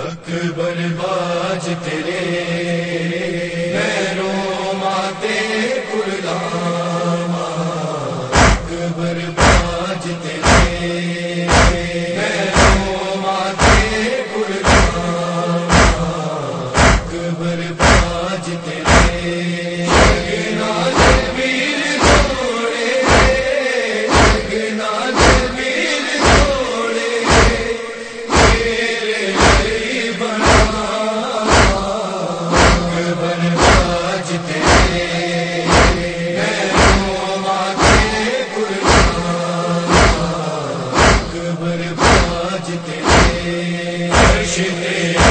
اکبر باج تیرے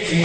میری